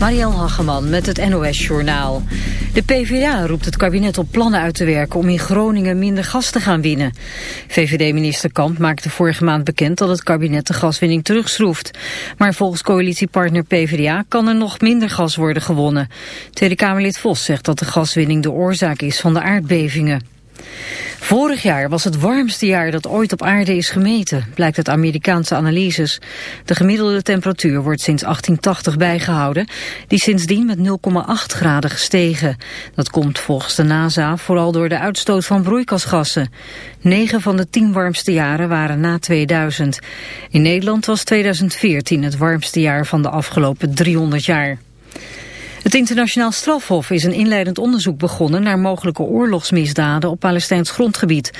Marielle Hageman met het NOS Journaal. De PvdA roept het kabinet op plannen uit te werken om in Groningen minder gas te gaan winnen. VVD-minister Kamp maakte vorige maand bekend dat het kabinet de gaswinning terugschroeft. Maar volgens coalitiepartner PvdA kan er nog minder gas worden gewonnen. Tweede Kamerlid Vos zegt dat de gaswinning de oorzaak is van de aardbevingen. Vorig jaar was het warmste jaar dat ooit op aarde is gemeten, blijkt uit Amerikaanse analyses. De gemiddelde temperatuur wordt sinds 1880 bijgehouden, die sindsdien met 0,8 graden gestegen. Dat komt volgens de NASA vooral door de uitstoot van broeikasgassen. 9 van de 10 warmste jaren waren na 2000. In Nederland was 2014 het warmste jaar van de afgelopen 300 jaar. Het internationaal strafhof is een inleidend onderzoek begonnen naar mogelijke oorlogsmisdaden op Palestijns grondgebied.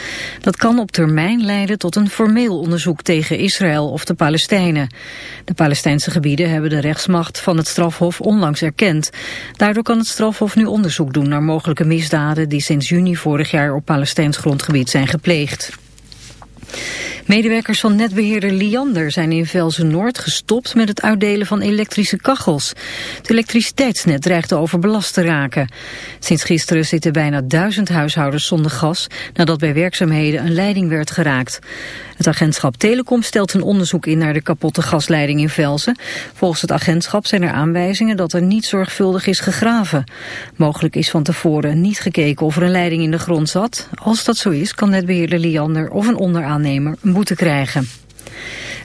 Dat kan op termijn leiden tot een formeel onderzoek tegen Israël of de Palestijnen. De Palestijnse gebieden hebben de rechtsmacht van het strafhof onlangs erkend. Daardoor kan het strafhof nu onderzoek doen naar mogelijke misdaden die sinds juni vorig jaar op Palestijns grondgebied zijn gepleegd. Medewerkers van netbeheerder Liander zijn in Velzen-Noord gestopt met het uitdelen van elektrische kachels. Het elektriciteitsnet dreigt overbelast te raken. Sinds gisteren zitten bijna duizend huishoudens zonder gas nadat bij werkzaamheden een leiding werd geraakt. Het agentschap Telecom stelt een onderzoek in naar de kapotte gasleiding in Velzen. Volgens het agentschap zijn er aanwijzingen dat er niet zorgvuldig is gegraven. Mogelijk is van tevoren niet gekeken of er een leiding in de grond zat. Als dat zo is, kan netbeheerder Liander of een onderaannemer een boete krijgen.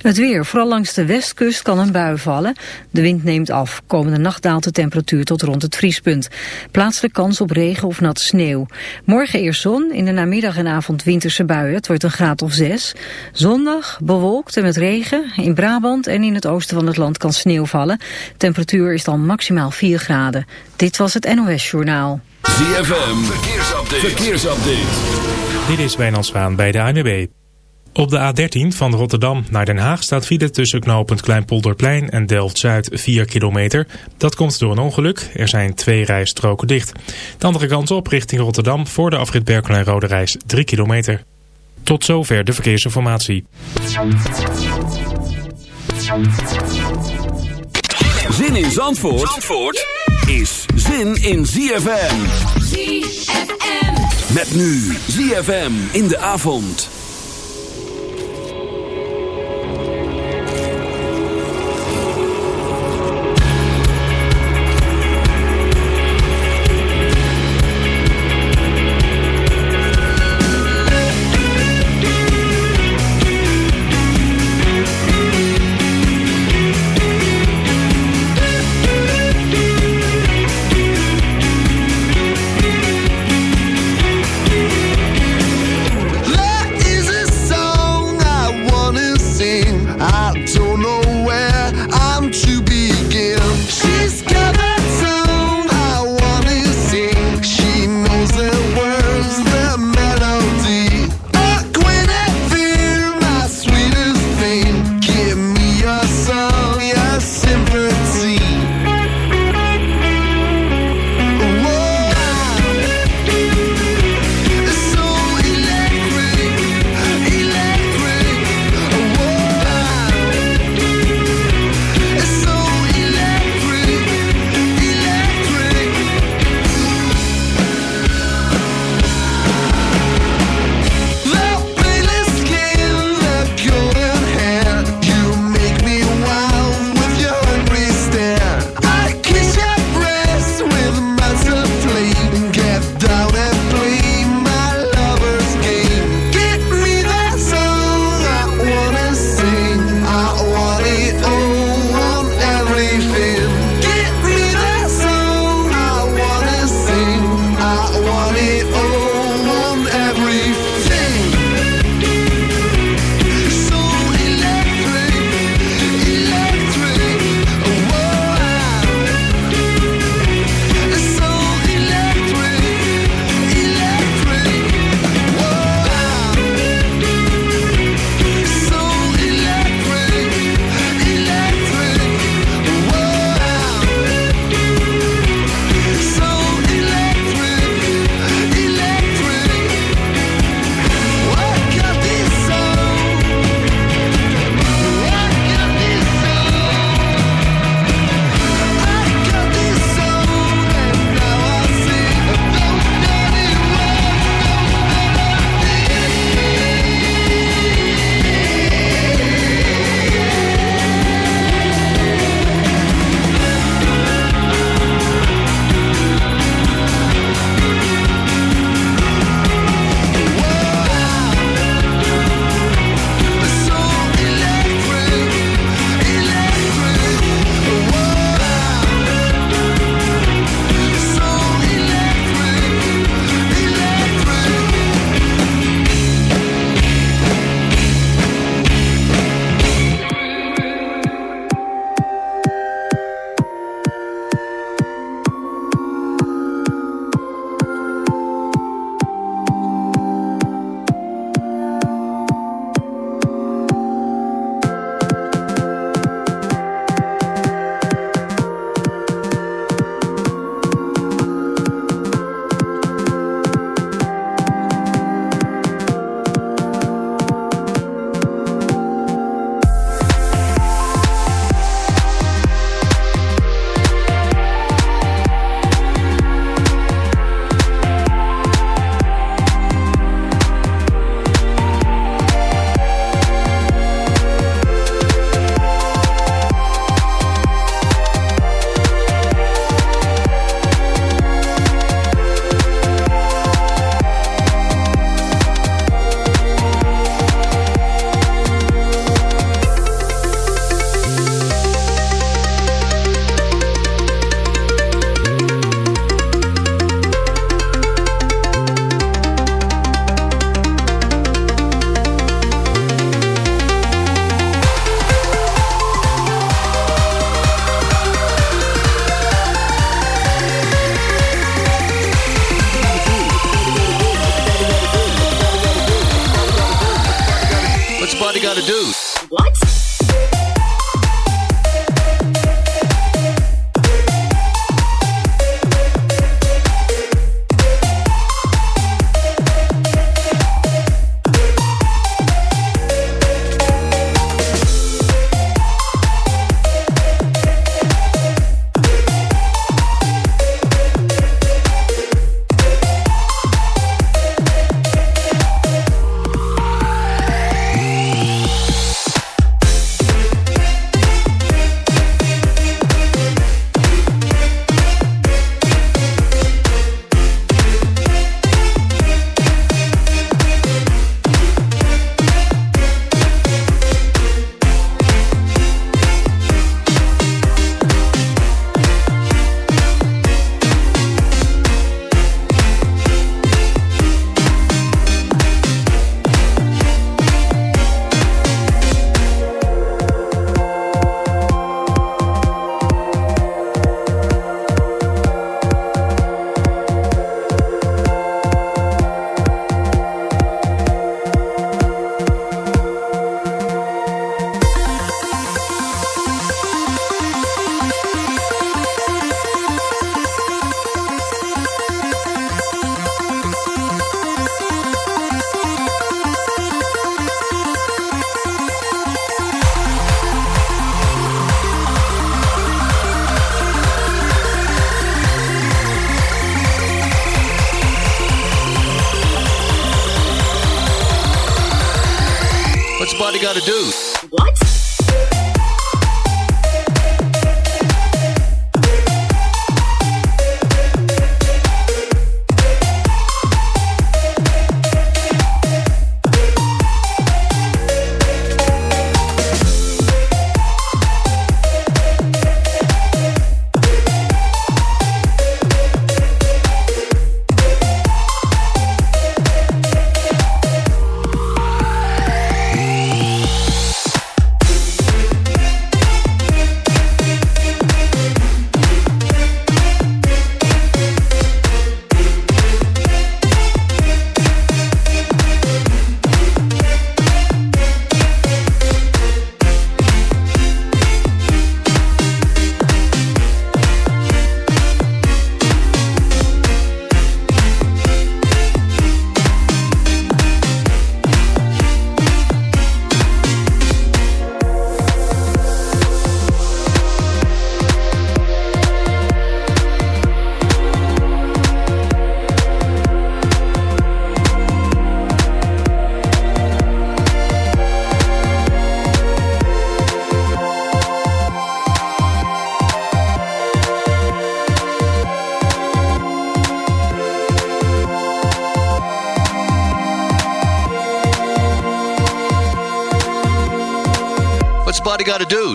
Het weer, vooral langs de westkust kan een bui vallen. De wind neemt af. Komende nacht daalt de temperatuur tot rond het vriespunt. Plaatselijk kans op regen of natte sneeuw. Morgen eerst zon, in de namiddag en avond winterse buien. Het wordt een graad of zes. Zondag bewolkt en met regen. In Brabant en in het oosten van het land kan sneeuw vallen. Temperatuur is dan maximaal 4 graden. Dit was het NOS Journaal. ZFM, verkeersupdate. verkeersupdate. Dit is Wijnand Zwaan bij de ANWB. Op de A13 van Rotterdam naar Den Haag staat file tussen knooppunt Kleinpolderplein en Delft-Zuid 4 kilometer. Dat komt door een ongeluk. Er zijn twee rijstroken dicht. De andere kant op richting Rotterdam voor de afrit Berkel en Rode Reis 3 kilometer. Tot zover de verkeersinformatie. Zin in Zandvoort, Zandvoort is zin in ZFM. ZFM. Met nu ZFM in de avond.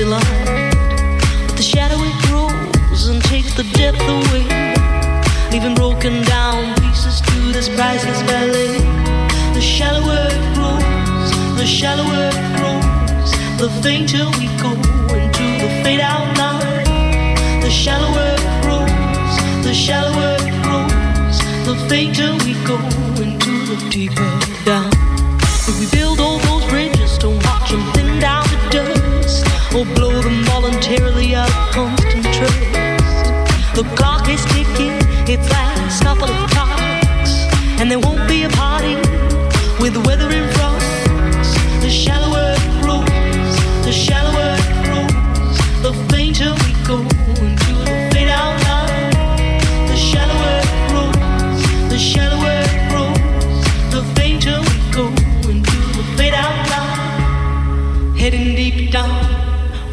The shadow grows and takes the depth away, leaving broken down pieces to this. The shallower it grows, the shallower it grows, the fainter we go into the fade. The shallower it grows, the shallower it grows, the fainter we go into the deeper down. If we build will blow them voluntarily out of constant trust. The clock is ticking, its last couple of clocks, and there won't be a party with weather.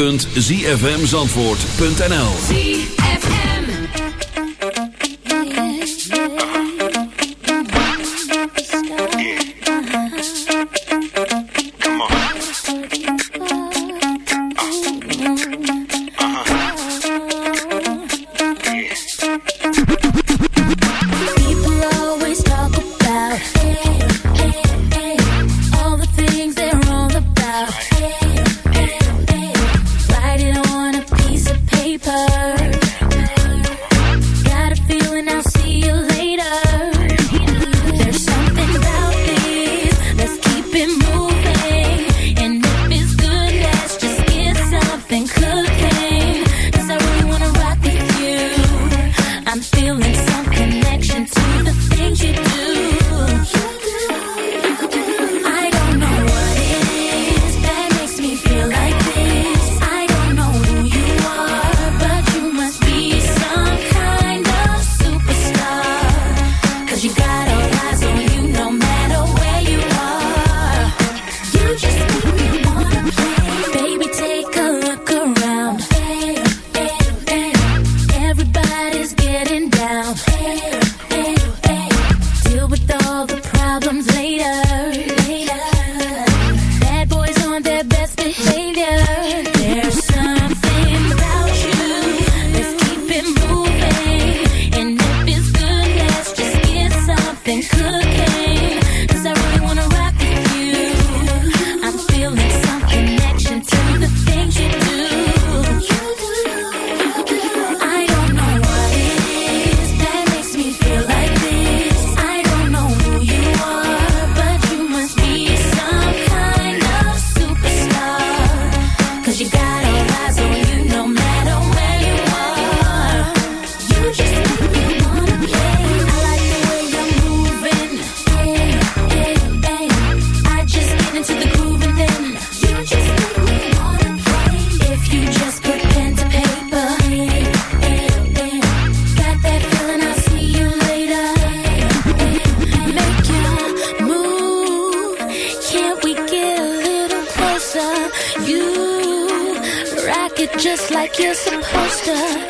www.zfmzandvoort.nl You're supposed to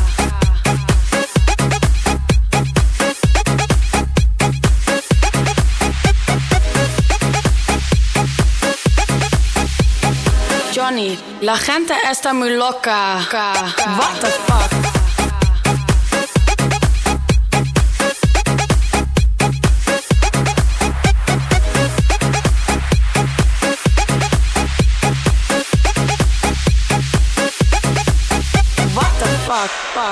Johnny, la gente está muy loca. What the fuck?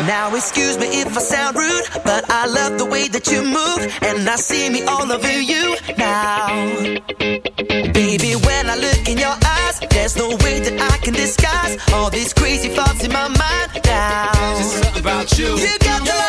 Now excuse me if I sound rude, but I love the way that you move, and I see me all over you now. Baby, when I look in your eyes, there's no way that I can disguise all these crazy thoughts in my mind now. Just something about you. You got the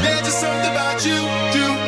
There's just something about you. you.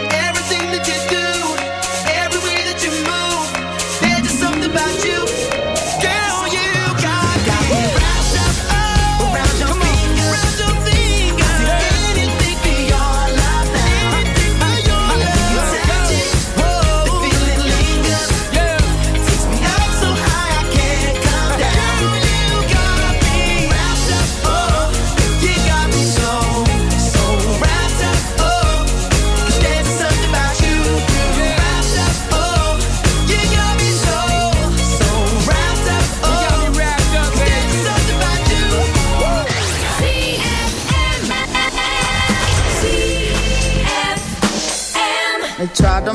They tried to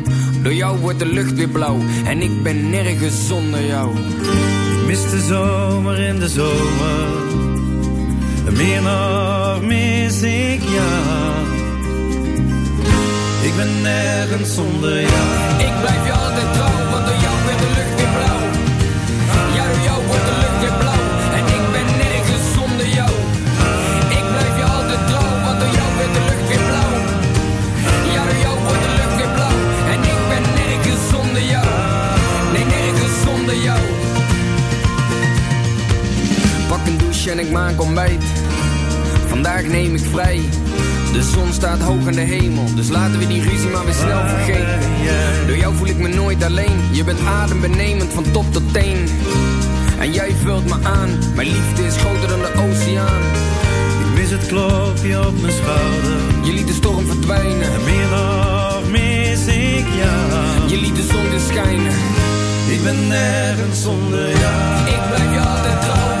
Door jou wordt de lucht weer blauw en ik ben nergens zonder jou. Ik mis de zomer in de zomer. Meer nog mis ik jou. Ik ben nergens zonder jou. Ik blijf je altijd trouw, want door jou werd de lucht weer blauw. En ik maak ontbijt. Vandaag neem ik vrij. De zon staat hoog in de hemel, dus laten we die ruzie maar weer snel vergeten. Door jou voel ik me nooit alleen, je bent adembenemend van top tot teen. En jij vult me aan, mijn liefde is groter dan de oceaan. Ik mis het klopje op mijn schouder. Je liet de storm verdwijnen. En meer nog mis ik jou. Je liet de zon weer schijnen. Ik ben nergens zonder jou. Ik blijf je altijd trouw,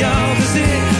jouw gezicht